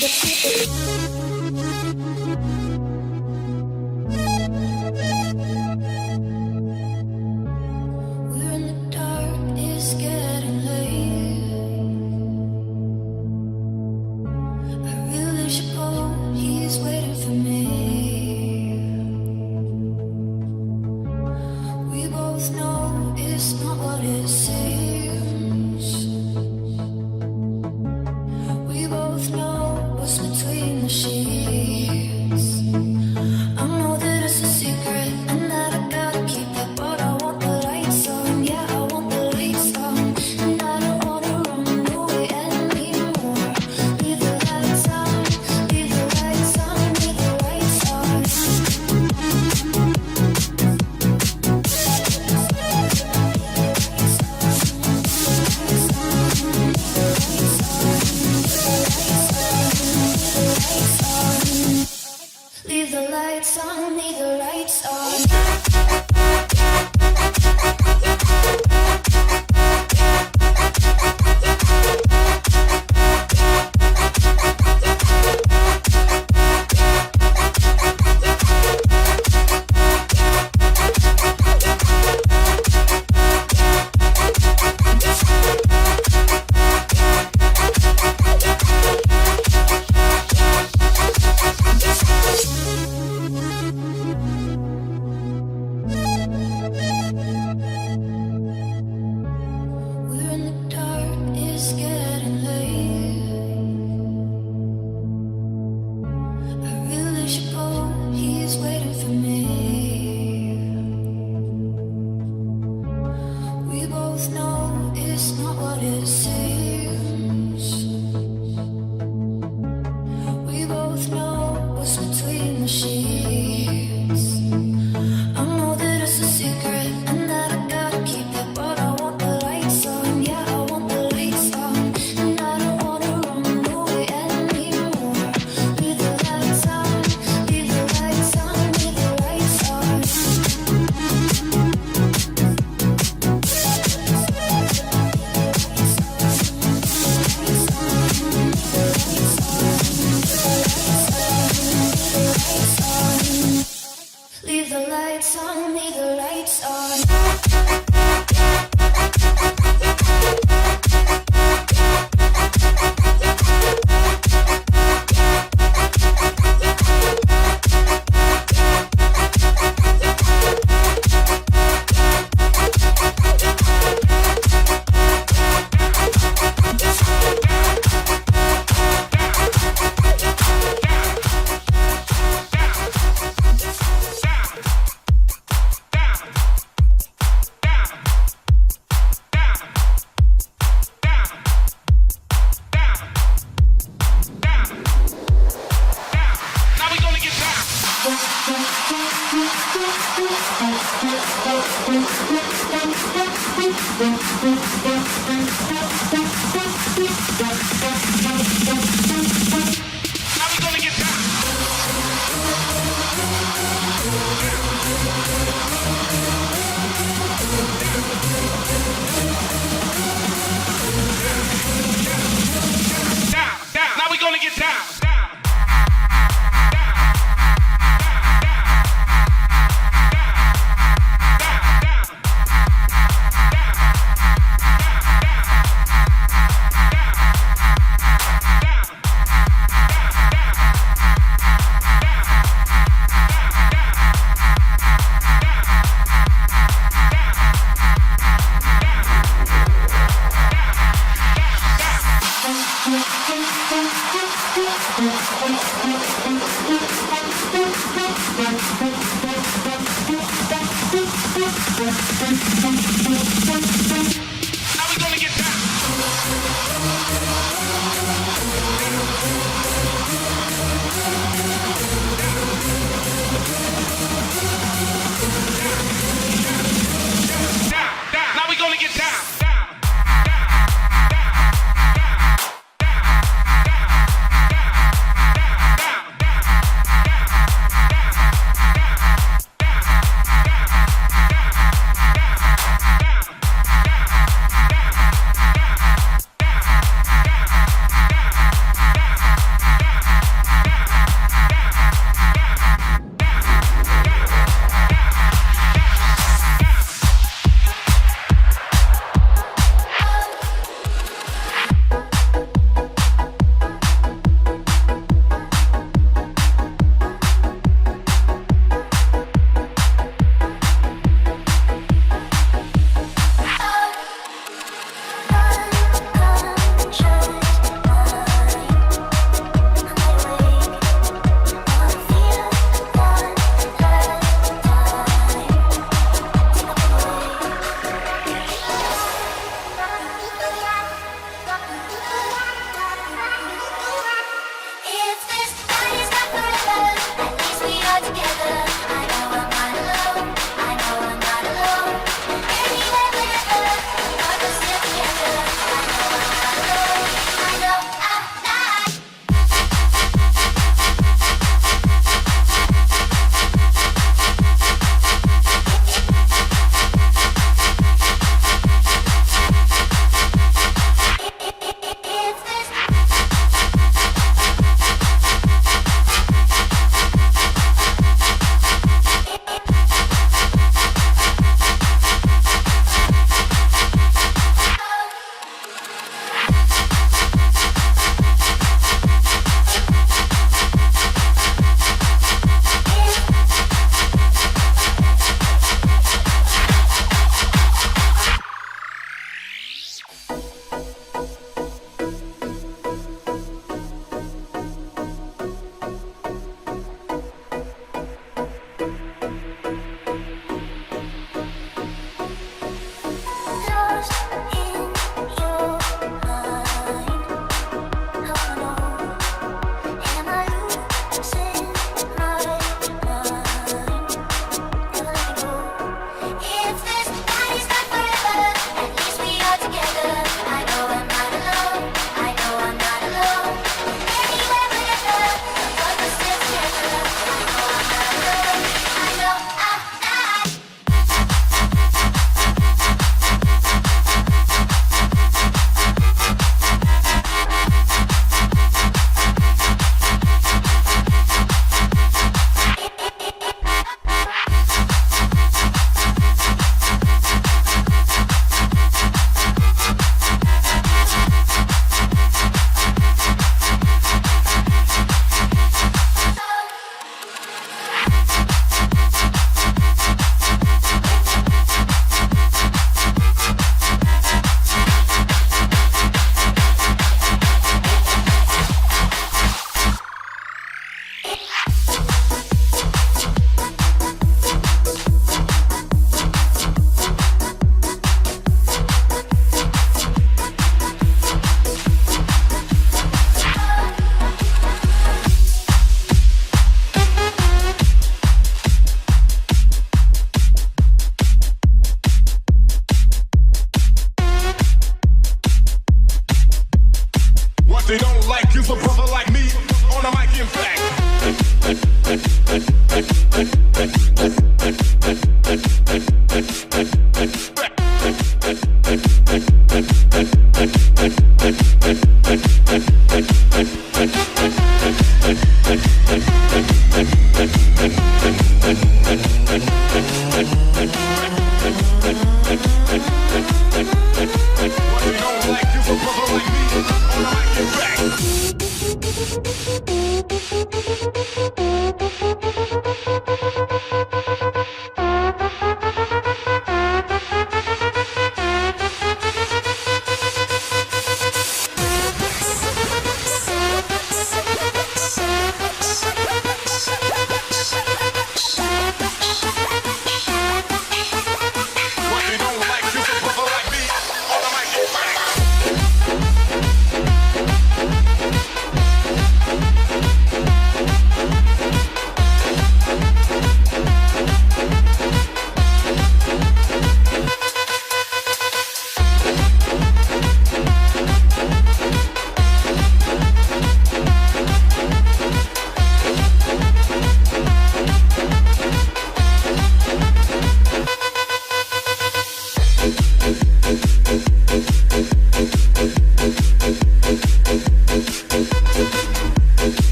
Thank you.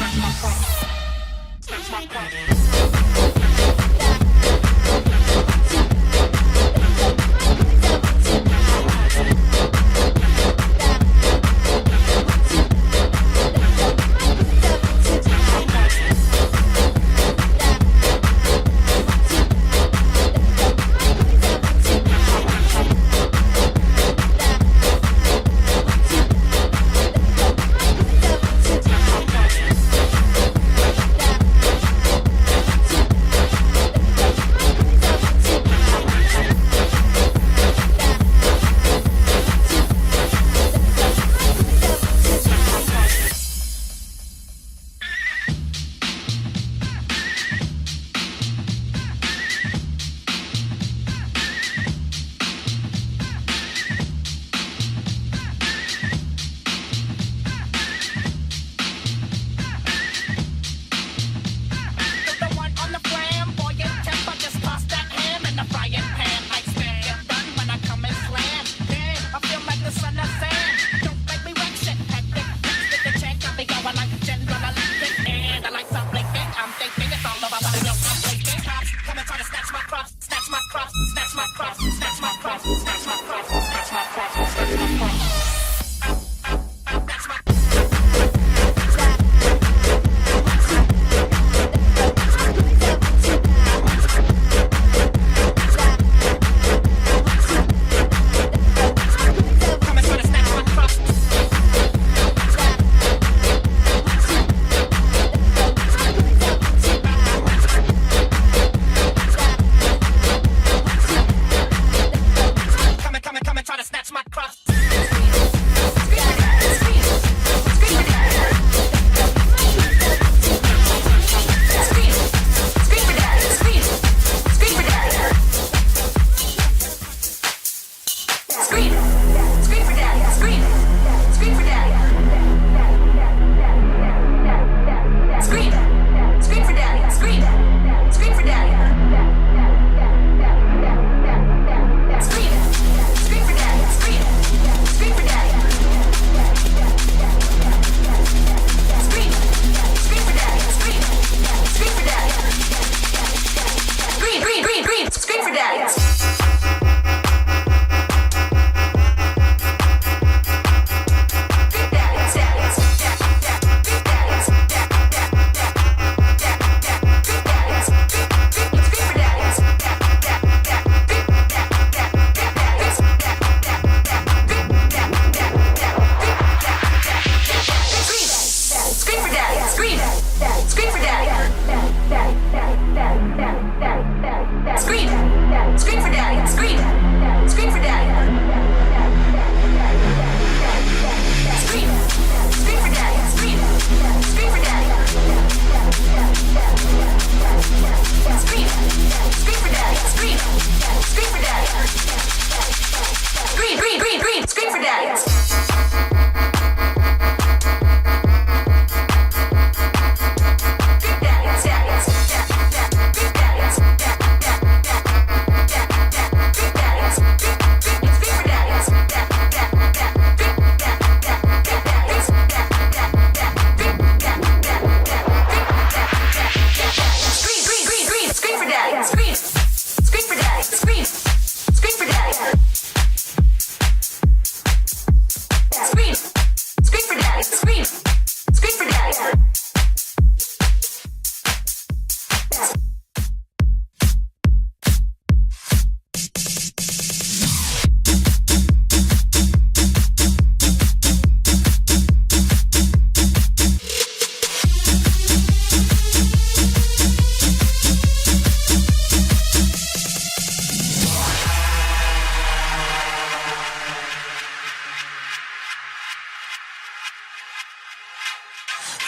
That's my problem.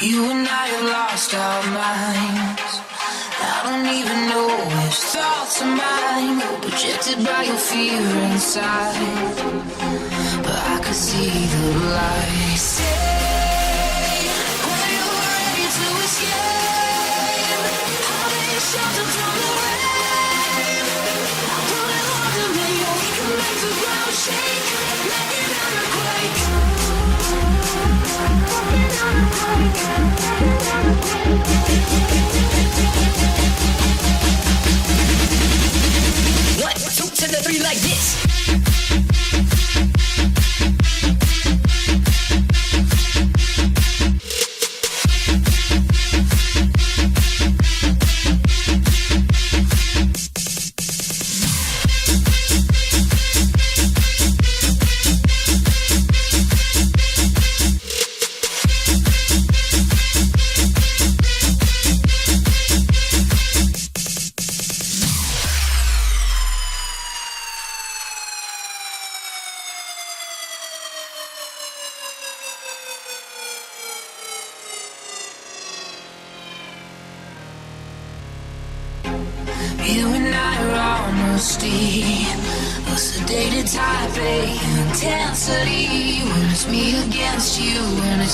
You and I have lost our minds. I don't even know which thoughts are mine. Projected by your fear inside. But I could see the lights. One, two, three, the three like this.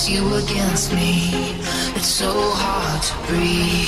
you against me. It's so hard to breathe.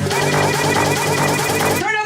Turn